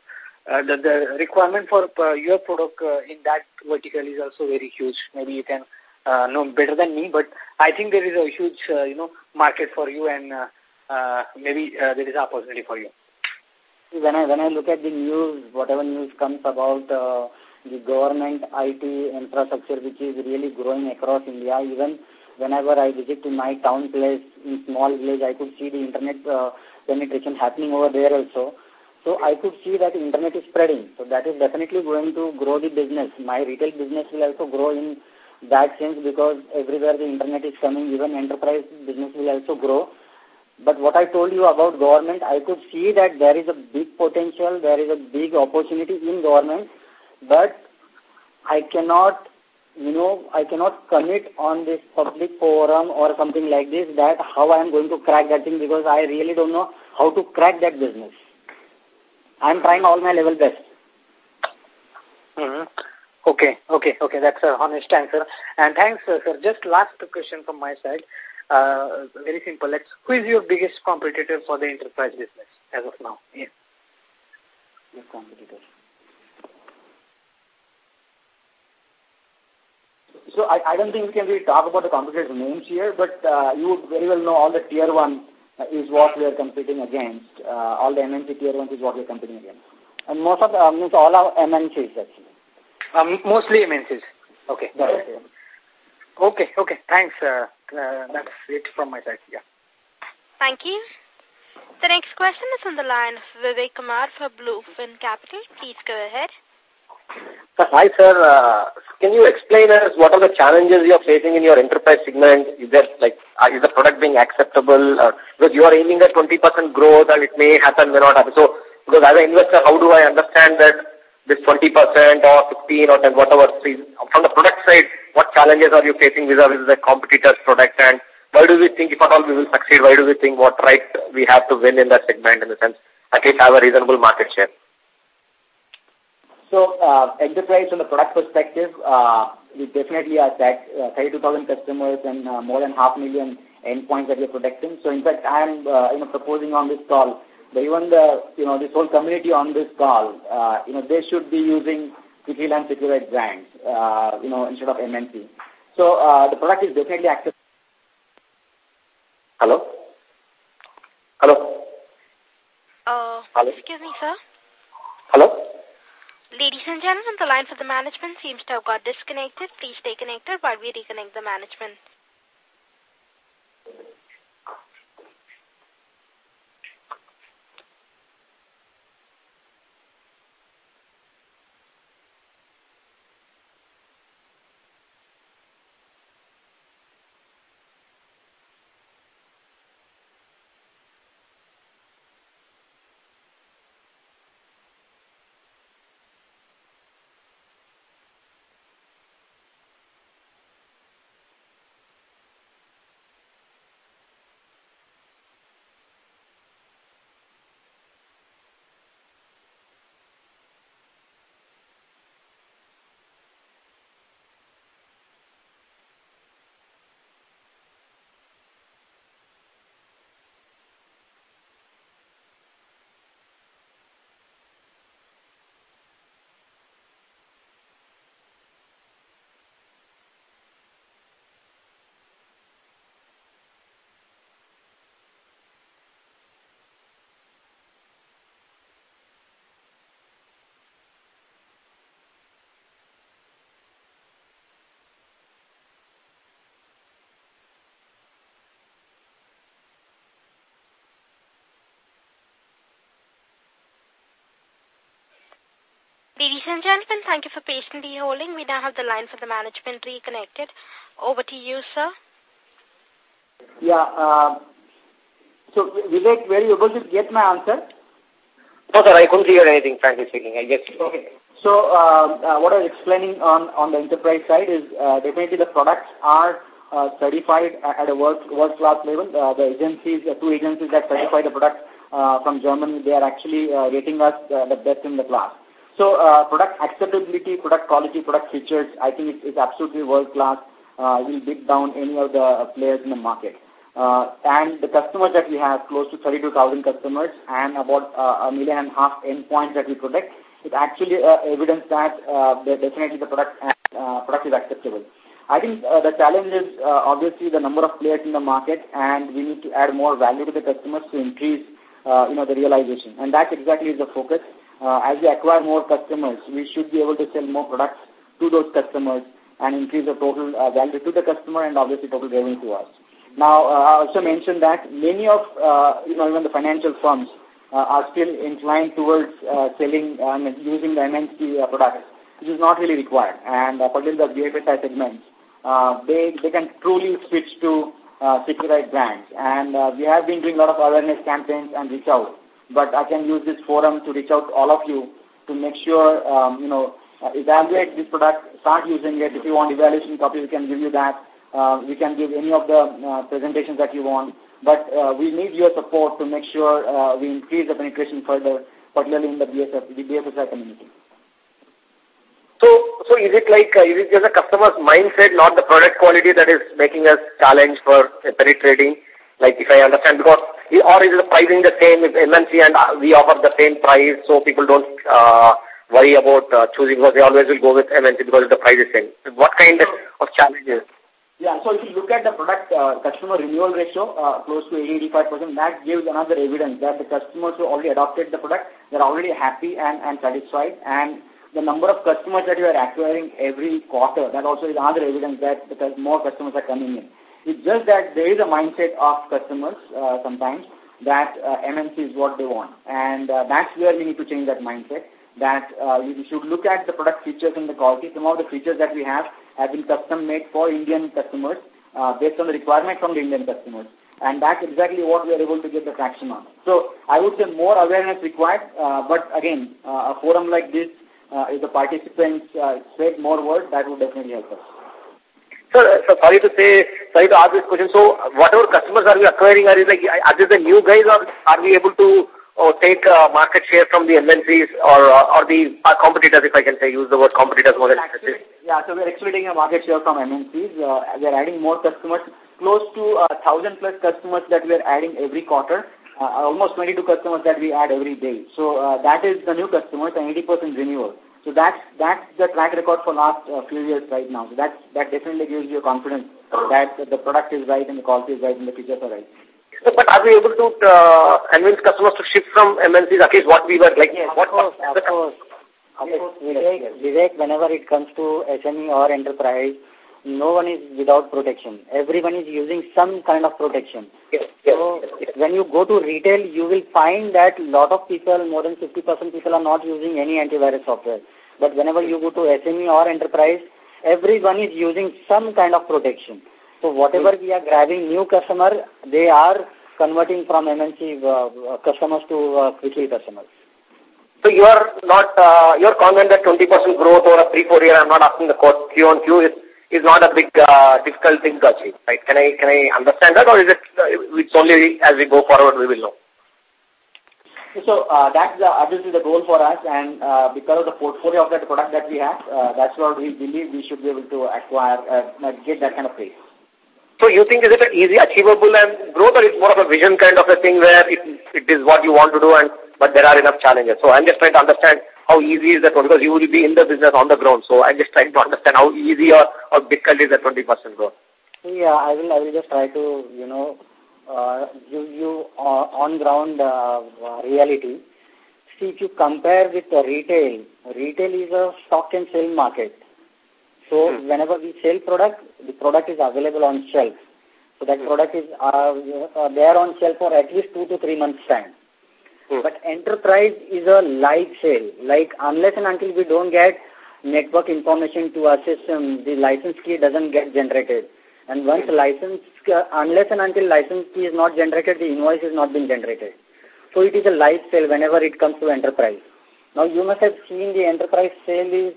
uh, the, the requirement for uh, your product uh, in that vertical is also very huge. Maybe you can uh, know better than me, but I think there is a huge, uh, you know, market for you and uh, uh, maybe uh, there is opportunity for you. When I, when I look at the news, whatever news comes about uh, the government IT infrastructure which is really growing across India. Even whenever I visit to my town place in small village, I could see the internet uh, penetration happening over there also. So I could see that internet is spreading. So that is definitely going to grow the business. My retail business will also grow in that sense because everywhere the internet is coming, even enterprise business will also grow. But what I told you about government, I could see that there is a big potential, there is a big opportunity in government but I cannot, you know, I cannot commit on this public forum or something like this that how I am going to crack that thing because I really don't know how to crack that business. I'm trying all my level best. Mm -hmm. Okay, okay, okay. That's a honest answer. And thanks, sir. Just last question from my side. Uh, very simple. Let's, who is your biggest competitor for the enterprise business as of now? Yeah. Your competitor. So I, I don't think we can really talk about the competitors' names here, but uh, you would very well know all the tier one uh, is what we are competing against. Uh, all the MNC tier ones is what we are competing against. And most of the, uh, means all our MNCs actually. Um, mostly MNCs. Okay. That's Okay, okay. Thanks. Uh, uh, that's it from my side. Yeah. Thank you. The next question is on the line of Vivek Kumar for Bluefin Capital. Please go ahead. Hi, sir. Uh, can you explain us what are the challenges you are facing in your enterprise segment? Is there like uh, is the product being acceptable? Uh, because you are aiming at 20% growth and it may happen, may not happen. So, because as an investor, how do I understand that this 20% or 15 or 10, whatever, from the product side, what challenges are you facing vis-a-vis -vis the competitor's product and why do we think if at all we will succeed, why do we think what right we have to win in that segment in the sense at least have a reasonable market share? So, uh, enterprise from the product perspective, uh, we definitely are that uh, 32,000 customers and uh, more than half million endpoints that we are protecting. So, in fact, I am uh, you know proposing on this call even the you know this whole community on this call, uh, you know, they should be using Quick Heal and Seqrite brands, uh, you know, instead of MNC. So, uh, the product is definitely accessible. Hello. Hello. Uh, Hello. Excuse me, sir. Hello. Ladies and gentlemen, the line for the management seems to have got disconnected. Please stay connected while we reconnect the management. Ladies and gentlemen, thank you for patiently holding. We now have the line for the management reconnected. Over to you, sir. Yeah. Uh, so, Vivek, were you able to get my answer? No, sir, I couldn't hear anything, frankly speaking. I guess. Okay. So, uh, uh, what I was explaining on, on the enterprise side is uh, definitely the products are uh, certified at a world, world class level. Uh, the agencies, uh, two agencies that certify the product uh, from Germany, they are actually uh, rating us uh, the best in the class. So uh, product acceptability, product quality, product features, I think it's, it's absolutely world class. Uh, will beat down any of the players in the market. Uh, and the customers that we have, close to 32,000 customers and about uh, a million and a half endpoints that we protect, it actually uh, evidence that uh, definitely the product, uh, product is acceptable. I think uh, the challenge is uh, obviously the number of players in the market and we need to add more value to the customers to increase uh, you know, the realization. And that exactly is the focus. Uh, as we acquire more customers, we should be able to sell more products to those customers and increase the total uh, value to the customer and obviously total revenue to us. Now, uh, I also mentioned that many of, uh, you know, even the financial firms uh, are still inclined towards uh, selling and using the MNC uh, products, which is not really required. And uh, particularly the BFSI segments, uh, they, they can truly switch to uh, securitized brands. And uh, we have been doing a lot of awareness campaigns and reach out. But I can use this forum to reach out to all of you to make sure, um, you know, uh, evaluate this product, start using it. If you want evaluation copy, we can give you that. Uh, we can give any of the uh, presentations that you want. But we need your support to make sure we increase the penetration further, particularly in the BSF, the BFSI community. So, so is it like, is it just a customer's mindset, not the product quality that is making us challenge for penetrating? Like if I understand, because, or is the pricing the same with MNC and uh, we offer the same price so people don't uh, worry about uh, choosing because they always will go with MNC because the price is same. What kind of challenges? Yeah, so if you look at the product uh, customer renewal ratio, uh, close to 80-85%, that gives another evidence that the customers who already adopted the product, they're already happy and, and satisfied. And the number of customers that you are acquiring every quarter, that also is another evidence that because more customers are coming in. It's just that there is a mindset of customers uh, sometimes that uh, MNC is what they want. And uh, that's where we need to change that mindset, that uh, you should look at the product features and the quality. Some of the features that we have have been custom made for Indian customers uh, based on the requirement from the Indian customers. And that's exactly what we are able to get the traction on. So I would say more awareness required, uh, but again, uh, a forum like this uh, if the participants uh, spread more word, that would definitely help us. So, so sorry to say, sorry to ask this question. So, whatever customers are we acquiring, are, like, are these the new guys or are we able to uh, take uh, market share from the MNCs or, uh, or the uh, competitors, if I can say, use the word competitors more than Yeah, so we're actually taking a market share from MNCs. Uh, we're adding more customers, close to uh, 1,000 plus customers that we're adding every quarter. Uh, almost 22 customers that we add every day. So uh, that is the new customers and 80% renewal. So that's, that's the track record for last uh, few years right now. So that's, that definitely gives you confidence that the product is right and the quality is right and the features are right. So, but are we able to uh, convince customers to shift from MNCs, at least what we were like? Yes, what, of course, of course. Of course, Vivek, Vivek, whenever it comes to SME or enterprise, no one is without protection. Everyone is using some kind of protection. Yes, yes, so yes, yes. when you go to retail, you will find that a lot of people, more than 50% people are not using any antivirus software. But whenever you go to SME or enterprise, everyone is using some kind of protection. So whatever we are grabbing new customer, they are converting from MNC uh, customers to uh, Quick Heal customers. So you are not, uh, you're confident that 20% growth over a three, four year, I'm not asking the Q on Q, is, is not a big, uh, difficult thing to achieve, right? Can I, can I understand that or is it, uh, it's only as we go forward we will know? So uh, that's the, obviously the goal for us and uh, because of the portfolio of that product that we have, uh, that's what we believe we should be able to acquire, uh, get that kind of pace. So you think is it an easy achievable and growth or it's more of a vision kind of a thing where it, it is what you want to do and but there are enough challenges. So I'm just trying to understand how easy is that one because you will be in the business on the ground. So I'm just trying to understand how easy or how difficult is that 20% growth. Yeah, I will, I will just try to, you know, uh, give you uh, on-ground uh, reality. See, if you compare with the retail, retail is a stock and sale market. So hmm. whenever we sell product, the product is available on shelf. So that hmm. product is uh, uh, there on shelf for at least two to three months time. Hmm. But enterprise is a live sale. Like unless and until we don't get network information to our system, the license key doesn't get generated. And once license, uh, unless and until license key is not generated, the invoice is not being generated. So it is a live sale whenever it comes to enterprise. Now you must have seen the enterprise sale is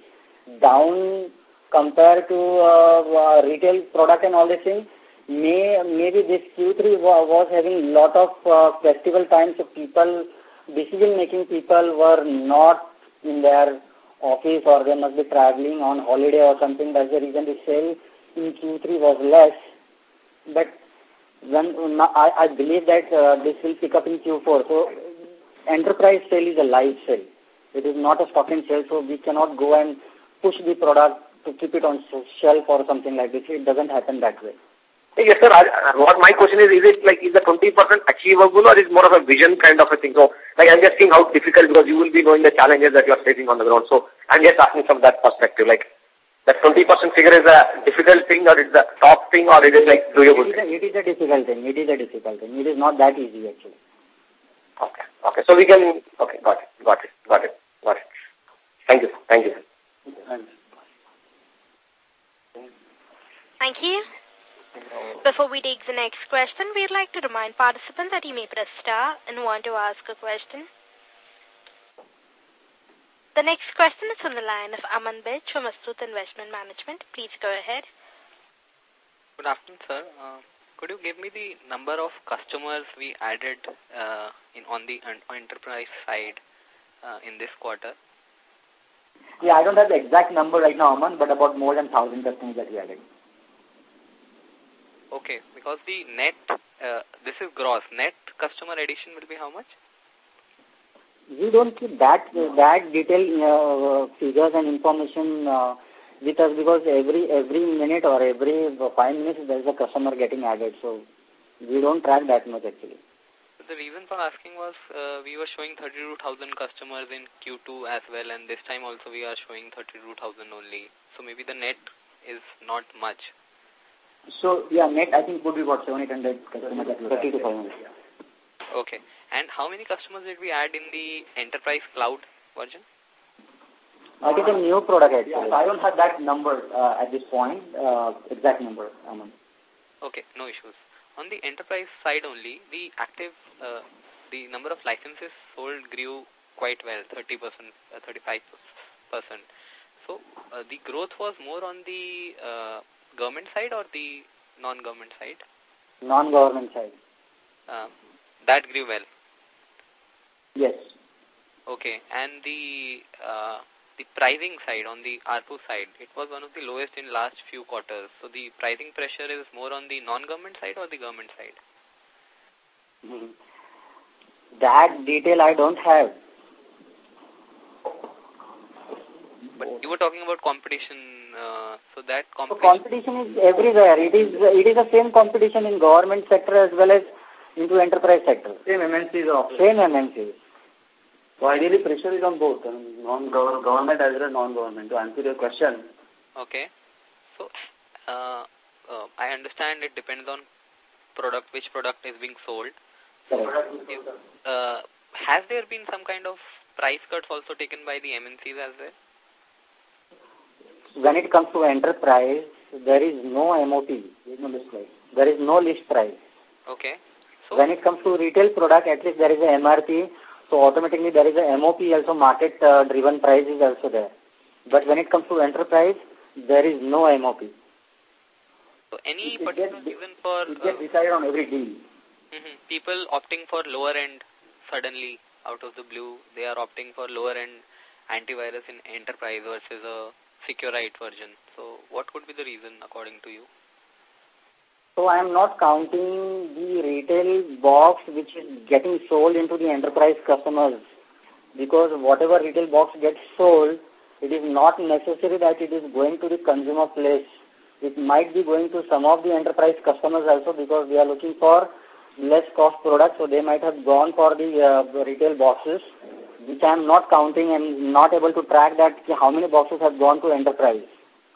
down compared to uh, uh, retail product and all these things, may, maybe this Q3 was having lot of uh, festival times, so people, decision-making people were not in their office or they must be traveling on holiday or something. That's the reason the sale in Q3 was less. But when I, I believe that uh, this will pick up in Q4. So enterprise sale is a live sale. It is not a stock and sale, so we cannot go and push the product to keep it on shelf or something like this. It doesn't happen that way. Yes, sir. what my question is, is it like, is the 20% achievable or is more of a vision kind of a thing? So, like, I'm just seeing how difficult because you will be knowing the challenges that you are facing on the ground. So, I'm just asking from that perspective, like, that 20% figure is a difficult thing or it's the top thing or it is like doable? It is, a, it is a difficult thing. It is a difficult thing. It is not that easy actually. Okay. Okay. So we can, okay, got it, got it, got it, got it. Thank you. Thank you. Thank you. Before we take the next question, we'd like to remind participants that you may press star and want to ask a question. The next question is from the line of Aman Bech from Astute Investment Management. Please go ahead. Good afternoon, sir. Uh, could you give me the number of customers we added uh, in on the enterprise side uh, in this quarter? Yeah, I don't have the exact number right now, Aman, but about more than 1,000 customers that we added. Okay, because the net, uh, this is gross. Net customer addition will be how much? We don't keep that that detailed uh, figures and information uh, with us because every every minute or every five minutes there is a customer getting added. So we don't track that much actually. The reason for asking was uh, we were showing 32,000 customers in Q2 as well, and this time also we are showing 32,000 only. So maybe the net is not much. So, yeah, net I think would be about 700 customers. 30 to 500. Okay. And how many customers did we add in the enterprise cloud version? I think a new product actually. Yeah, I don't have that number uh, at this point, uh, exact number. Aman. Okay, no issues. On the enterprise side only, the active, uh, the number of licenses sold grew quite well, 30%, uh, 35%. So uh, the growth was more on the uh, government side or the non-government side? Non-government side. Uh, that grew well? Yes. Okay. And the uh, the pricing side, on the ARPU side, it was one of the lowest in last few quarters. So the pricing pressure is more on the non-government side or the government side? Mm -hmm. That detail I don't have. But you were talking about competition uh, so that competition, so competition is everywhere. It is it is the same competition in government sector as well as into enterprise sector. Same MNCs Same MNCs. So ideally pressure is on both, non-government as well as non-government. To answer your question. Okay. So uh, uh, I understand it depends on product, which product is being sold. So, uh, has there been some kind of price cuts also taken by the MNCs as well? when it comes to enterprise, there is no MOP. There is no list price. Okay. So when it comes to retail product, at least there is a MRP. So automatically there is a MOP also market uh, driven price is also there. But when it comes to enterprise, there is no MOP. So any it particular reason for... It gets uh, decided on every deal. Mm -hmm. People opting for lower end suddenly out of the blue, they are opting for lower end antivirus in enterprise versus a Seqrite version. So what could be the reason according to you? So I am not counting the retail box which is getting sold into the enterprise customers because whatever retail box gets sold, it is not necessary that it is going to the consumer place. It might be going to some of the enterprise customers also because they are looking for less cost products, so they might have gone for the, uh, retail boxes which I am not counting and not able to track that how many boxes have gone to enterprise.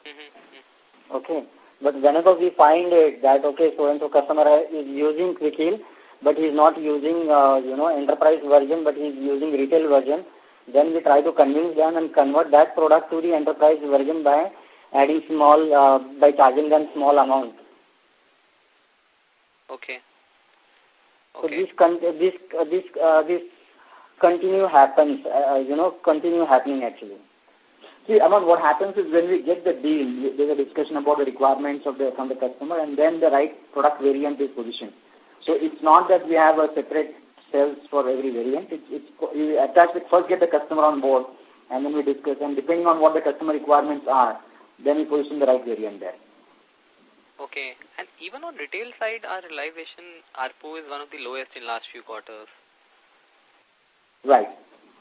Mm -hmm. Okay. But whenever we find it that, okay, so-and-so customer is using Quick Heal, but he is not using, uh, you know, enterprise version, but he is using retail version, then we try to convince them and convert that product to the enterprise version by adding small, uh, by charging them small amount. Okay. okay. So this, this, uh, this, uh, this continue happens, uh, you know, continue happening actually. See, Aman, what happens is when we get the deal, there's a discussion about the requirements of the, from the customer and then the right product variant is positioned. So it's not that we have a separate sales for every variant. It's, it's, we attach it, first get the customer on board and then we discuss and depending on what the customer requirements are, then we position the right variant there. Okay. And even on retail side, our realization ARPU is one of the lowest in last few quarters. Right.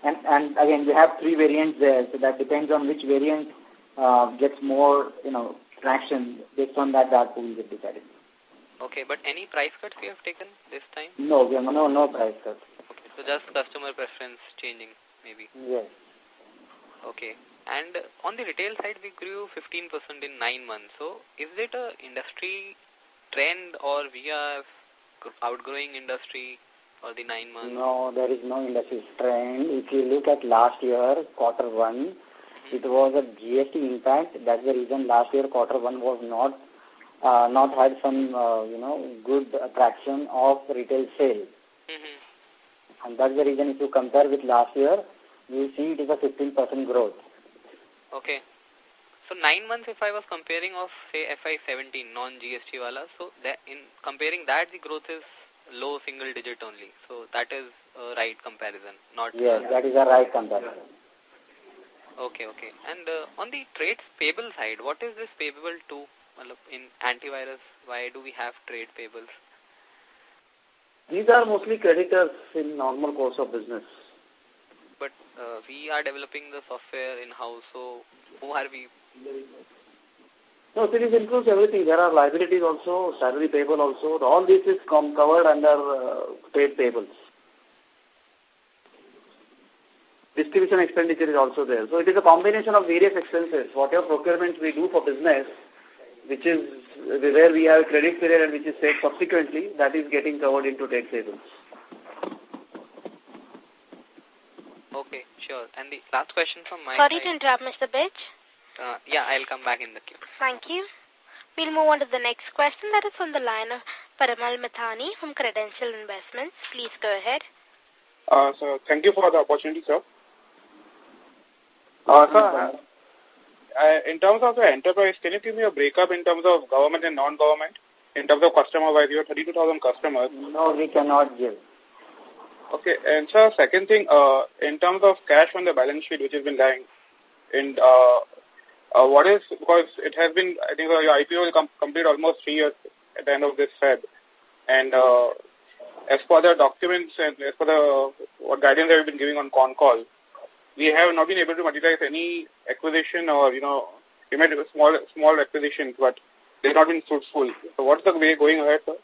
And, and again, we have three variants there, so that depends on which variant uh, gets more, you know, traction. Based on that, that will get decided. Okay, but any price cuts we have taken this time? No, we have no, no price cuts. Okay, so just customer preference changing, maybe? Yes. Okay. And on the retail side, we grew 15% in nine months. So is it a industry trend or we are outgrowing industry for the nine months? No, there is no industry trend. If you look at last year, quarter one, mm -hmm. it was a GST impact. That's the reason last year, quarter one was not uh, not had some, uh, you know, good attraction of retail sales. Mm -hmm. And that's the reason if you compare with last year, you see it is a 15% growth. Okay. So nine months if I was comparing of say FY17 non-GST wala, so that in comparing that the growth is low single digit only. So that is a right comparison, not... Yes, that is a right comparison. Okay, okay. And uh, on the trade payable side, what is this payable to in antivirus? Why do we have trade payables? These are mostly creditors in normal course of business. But uh, we are developing the software in-house, so who are we no, so this includes everything. There are liabilities also, salary payable also. All this is covered under uh, trade payables. Distribution expenditure is also there. So it is a combination of various expenses. Whatever procurement we do for business, which is where we have credit period and which is paid subsequently, that is getting covered into trade payables. Okay, sure. And the last question from my Sorry side. to interrupt, Mr. Bitch. Uh, yeah, I'll come back in the queue. Thank you. We'll move on to the next question. That is from the line of Parimal Mithani from Credential Investments. Please go ahead. Uh, so, thank you for the opportunity, sir. Uh, sir, uh, in terms of the enterprise, can you give me a breakup in terms of government and non-government? In terms of customer-wise, you have 32,000 customers. No, we cannot give. Okay, and sir, second thing, uh, in terms of cash on the balance sheet, which has been lying, in uh, uh, what is, because it has been, I think uh, your IPO will com complete almost three years at the end of this Feb. And uh, as per the documents and as per the what guidance that we've been giving on call, we have not been able to materialize any acquisition or, you know, we made small, small acquisitions, but they've not been fruitful. So what's the way going ahead, sir?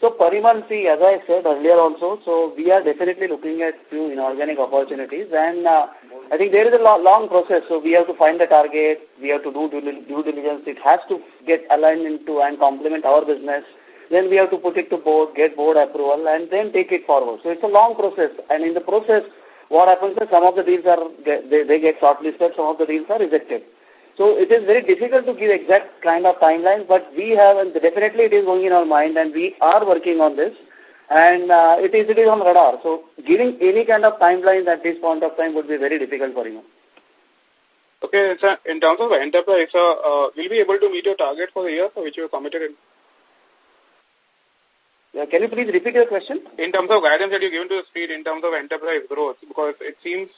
So Parimal, see, as I said earlier also, so we are definitely looking at few inorganic opportunities and uh, I think there is a lo long process. So we have to find the target, we have to do due, due diligence. It has to get aligned into and complement our business. Then we have to put it to board, get board approval and then take it forward. So it's a long process and in the process, what happens is some of the deals are, they, they get shortlisted, some of the deals are rejected. So it is very difficult to give exact kind of timelines, but we have, and definitely it is going in our mind and we are working on this and uh, it is it is on radar. So giving any kind of timelines at this point of time would be very difficult for you. Okay, so in terms of enterprise, uh, uh, will be able to meet your target for the year for which you have committed in? Yeah, can you please repeat your question? In terms of guidance that you given to the street in terms of enterprise growth, because it seems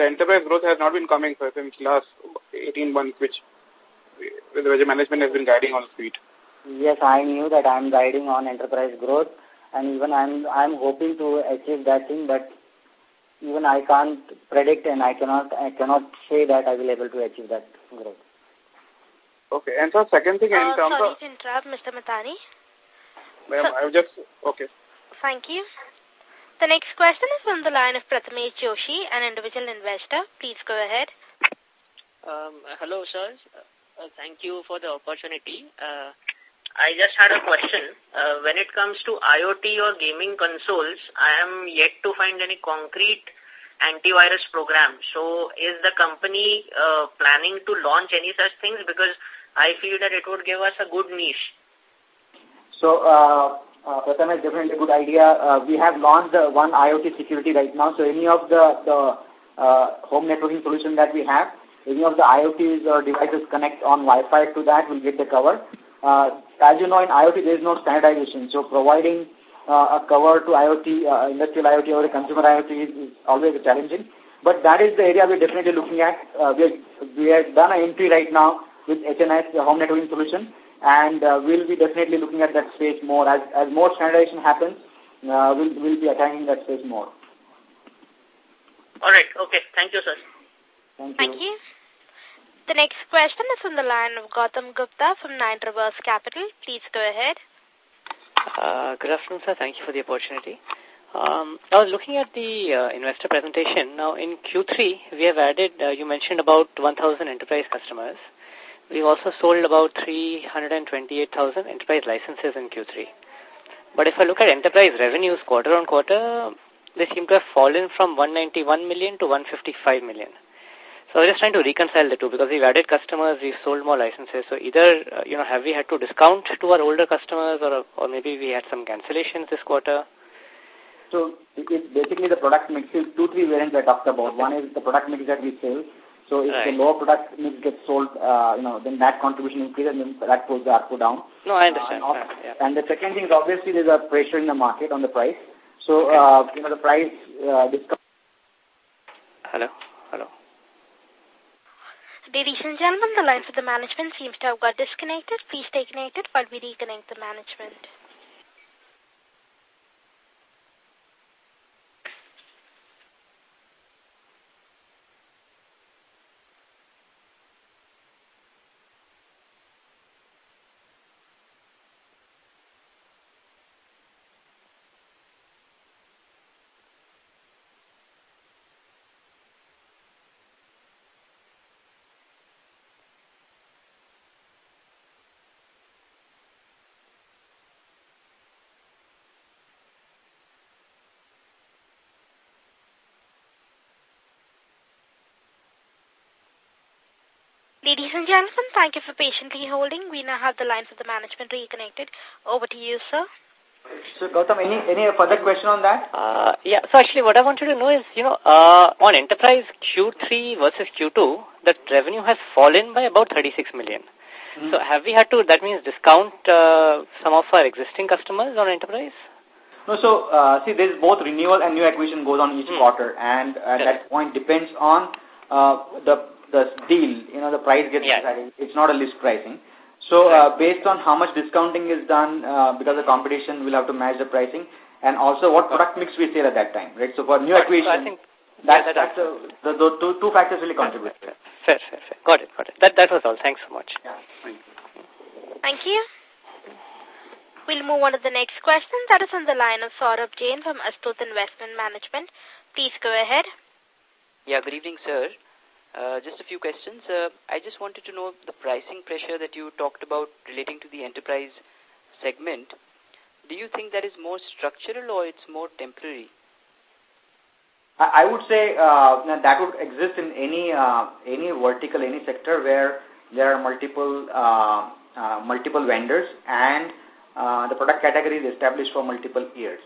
the enterprise growth has not been coming for since last 18 months, which the management has been guiding on speed. Yes, I knew that I'm guiding on enterprise growth, and even I'm I'm hoping to achieve that thing, but even I can't predict and I cannot I cannot say that I will able to achieve that growth. Okay, and so second thing uh, in terms sorry of... to interrupt, Mr. Matani. Ma'am, so, I just... Okay. Thank you. The next question is from the line of Prathamesh Joshi, an individual investor. Please go ahead. Um, hello, sir. Uh, thank you for the opportunity. Uh, I just had a question. Uh, when it comes to IoT or gaming consoles, I am yet to find any concrete antivirus program. So is the company uh, planning to launch any such things? Because I feel that it would give us a good niche. So, uh, uh, Prathamesh definitely a good idea. Uh, we have launched uh, one IoT security right now. So any of the, the uh, home networking solution that we have. Any of the IoTs or devices connect on Wi-Fi to that will get the cover. Uh, as you know, in IoT, there is no standardization. So providing uh, a cover to IoT, uh, industrial IoT or consumer IoT is, is always challenging. But that is the area we're definitely looking at. Uh, we, we have done an entry right now with HNS, the home networking solution, and uh, we'll be definitely looking at that space more. As, as more standardization happens, uh, we'll, we'll be attacking that space more. All right. Okay. Thank you, sir. Thank you. Thank you. The next question is on the line of Gautam Gupta from Nine Rivers Capital. Please go ahead. Uh, good afternoon, sir. Thank you for the opportunity. Um, I was looking at the uh, investor presentation. Now, in Q3, we have added, uh, you mentioned about 1,000 enterprise customers. We've also sold about 328,000 enterprise licenses in Q3. But if I look at enterprise revenues quarter on quarter, they seem to have fallen from 191 million to 155 million. So I'm just trying to reconcile the two because we've added customers, we've sold more licenses. So either, uh, you know, have we had to discount to our older customers or, or maybe we had some cancellations this quarter? So basically the product mix is two, three variants I talked about. One is the product mix that we sell. So if right. the lower product mix gets sold, uh, you know, then that contribution increases and then that pulls the ARPU down. No, I understand. Uh, and, yeah. and the second thing is obviously there's a pressure in the market on the price. So, uh, you know, the price uh, discount. Hello? Hello? Ladies and gentlemen, the line for the management seems to have got disconnected. Please stay connected while we reconnect the management. Ladies and gentlemen, thank you for patiently holding. We now have the line for the management reconnected. Over to you, sir. So, Gautam, any, any further question on that? Uh, yeah, so actually what I wanted to know is, you know, uh, on enterprise Q3 versus Q2, the revenue has fallen by about 36 million. Mm -hmm. So have we had to, that means discount uh, some of our existing customers on enterprise? No, so, uh, see, there's both renewal and new acquisition goes on each mm. quarter, and uh, that point depends on uh, the the deal, you know, the price gets yeah. decided. It's not a list pricing. So uh, based on how much discounting is done uh, because the competition, we'll have to match the pricing and also what product mix we sell at that time, right? So for new acquisition, so I think that's, yeah, that's, a, the, the two, two factors really contribute. Fair, fair, fair, fair. Got it, got it. That, that was all. Thanks so much. Yeah, Thank you. We'll move on to the next question. That is on the line of Saurabh Jain from Astute Investment Management. Please go ahead. Yeah, good evening, sir. Uh, just a few questions. Uh, I just wanted to know the pricing pressure that you talked about relating to the enterprise segment. Do you think that is more structural or it's more temporary? I would say uh, that would exist in any uh, any vertical, any sector where there are multiple uh, uh, multiple vendors and the product category is established for multiple years.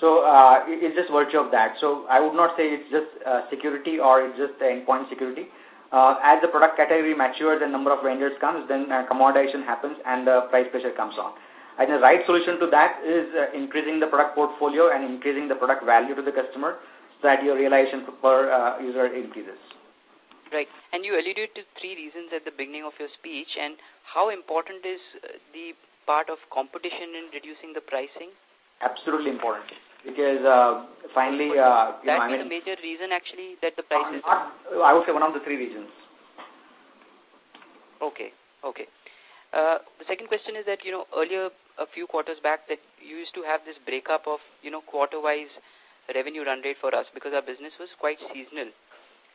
So uh, it's just virtue of that. So I would not say it's just uh, security or it's just endpoint security. Uh, as the product category matures and number of vendors comes, then uh, commoditization happens and the price pressure comes on. And the right solution to that is uh, increasing the product portfolio and increasing the product value to the customer so that your realization per uh, user increases. Right. And you alluded to three reasons at the beginning of your speech. And how important is uh, the part of competition in reducing the pricing? Absolutely important because uh, finally, uh, you that know, I mean, a major reason actually that the price is. Not, I would say one of the three reasons. Okay, okay. Uh, the second question is that you know earlier a few quarters back that you used to have this breakup of you know quarter-wise revenue run rate for us because our business was quite seasonal,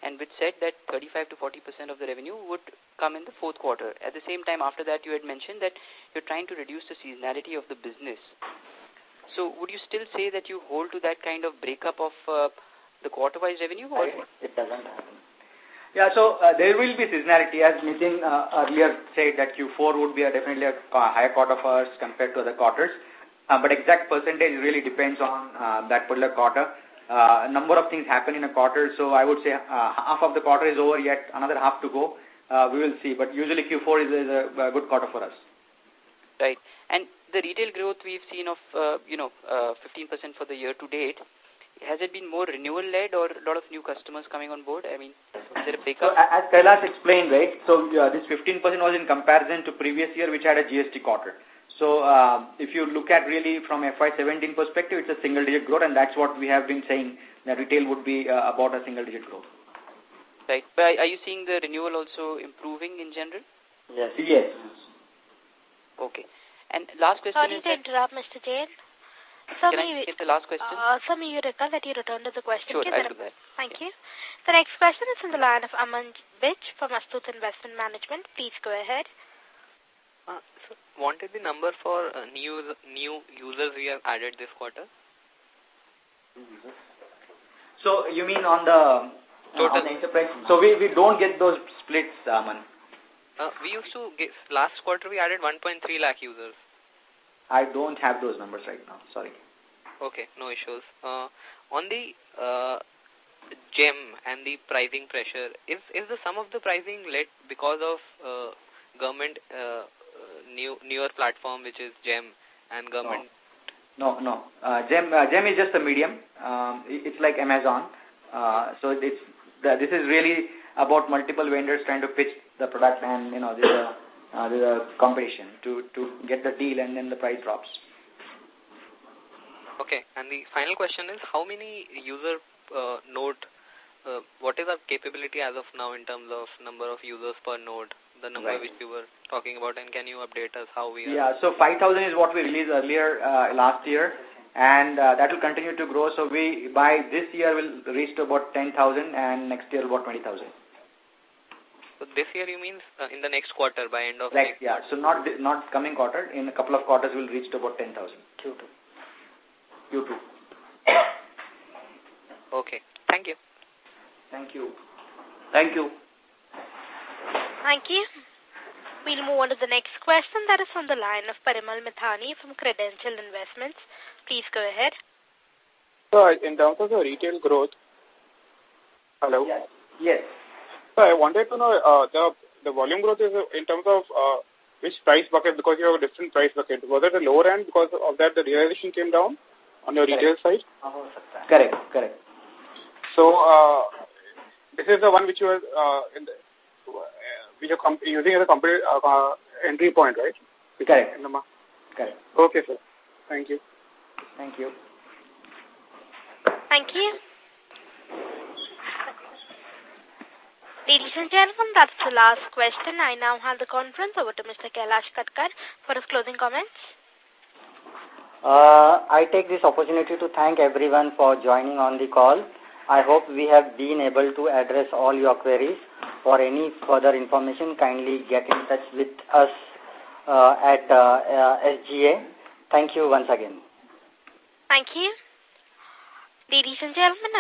and which said that 35 to 40 percent of the revenue would come in the fourth quarter. At the same time, after that, you had mentioned that you're trying to reduce the seasonality of the business. So would you still say that you hold to that kind of breakup of uh, the quarter-wise revenue? Or? It doesn't happen. Yeah, so uh, there will be seasonality. As Nitin uh, earlier said that Q4 would be a definitely a higher quarter for us compared to other quarters. Uh, but exact percentage really depends on uh, that particular quarter. uh, number of things happen in a quarter. So I would say uh, half of the quarter is over yet, another half to go. Uh, we will see. But usually Q4 is, is a, a, good quarter for us. Right. And the retail growth we've seen of, uh, you know, 15% uh, for the year to date, has it been more renewal-led or a lot of new customers coming on board? I mean, is there a? So, as Kailash explained, right, so uh, this 15% was in comparison to previous year, which had a GST quarter. So uh, if you look at really from FY17 perspective, it's a single-digit growth, and that's what we have been saying, that retail would be uh, about a single-digit growth. Right. But are you seeing the renewal also improving in general? Yes. Yes. Okay. And last question Sorry is... to interrupt, Mr. Jain. Can I get the last question? Uh, sir, may you recall that you returned to the question? Sure, I'll do that. Thank you. The next question is from the line of Aman Bich from Astute Investment Management. Please go ahead. Uh, so wanted the number for uh, new new users we have added this quarter. So you mean on the total uh, enterprise? So we we don't get those splits, Aman. Uh, we used to get last quarter we added 1.3 lakh users. I don't have those numbers right now. Sorry. Okay, no issues. Uh, on the uh, GeM and the pricing pressure, is is the sum of the pricing led because of uh, government uh, new newer platform which is GeM and government? No, no. no. Uh, GeM uh, GeM is just a medium. Um, it's like Amazon. Uh, so it's the, this is really about multiple vendors trying to pitch the product and you know this. Uh, uh, the competition to, to get the deal and then the price drops. Okay, and the final question is how many user uh, node, uh, what is our capability as of now in terms of number of users per node, the number right. which you were talking about and can you update us how we are? Yeah, so 5,000 is what we released earlier uh, last year and uh, that will continue to grow. So we, by this year, will reach to about 10,000 and next year about 20,000. So this year you mean uh, in the next quarter by end of next yeah. So not not coming quarter. In a couple of quarters we'll reach to about 10,000. Q2. Q2. Okay. Thank you. Thank you. Thank you. Thank you. We'll move on to the next question. That is from the line of Parimal Mithani from Credential Investments. Please go ahead. So, in terms of the retail growth, hello? Yes. yes. So I wanted to know uh, the the volume growth is in terms of uh, which price bucket because you have a different price bucket. Was it the lower end because of that the realization came down on your retail side? Correct, correct. So uh, this is the one which you are uh, in the, which you're using as a company, uh, uh, entry point, right? Correct. In the correct. Okay, sir. Thank you. Thank you. Thank you. Ladies and gentlemen, that's the last question. I now hand the conference over to Mr. Kailash Katkar for his closing comments. Uh, I take this opportunity to thank everyone for joining on the call. I hope we have been able to address all your queries. For any further information, kindly get in touch with us uh, at uh, uh, SGA. Thank you once again. Thank you. Ladies and gentlemen,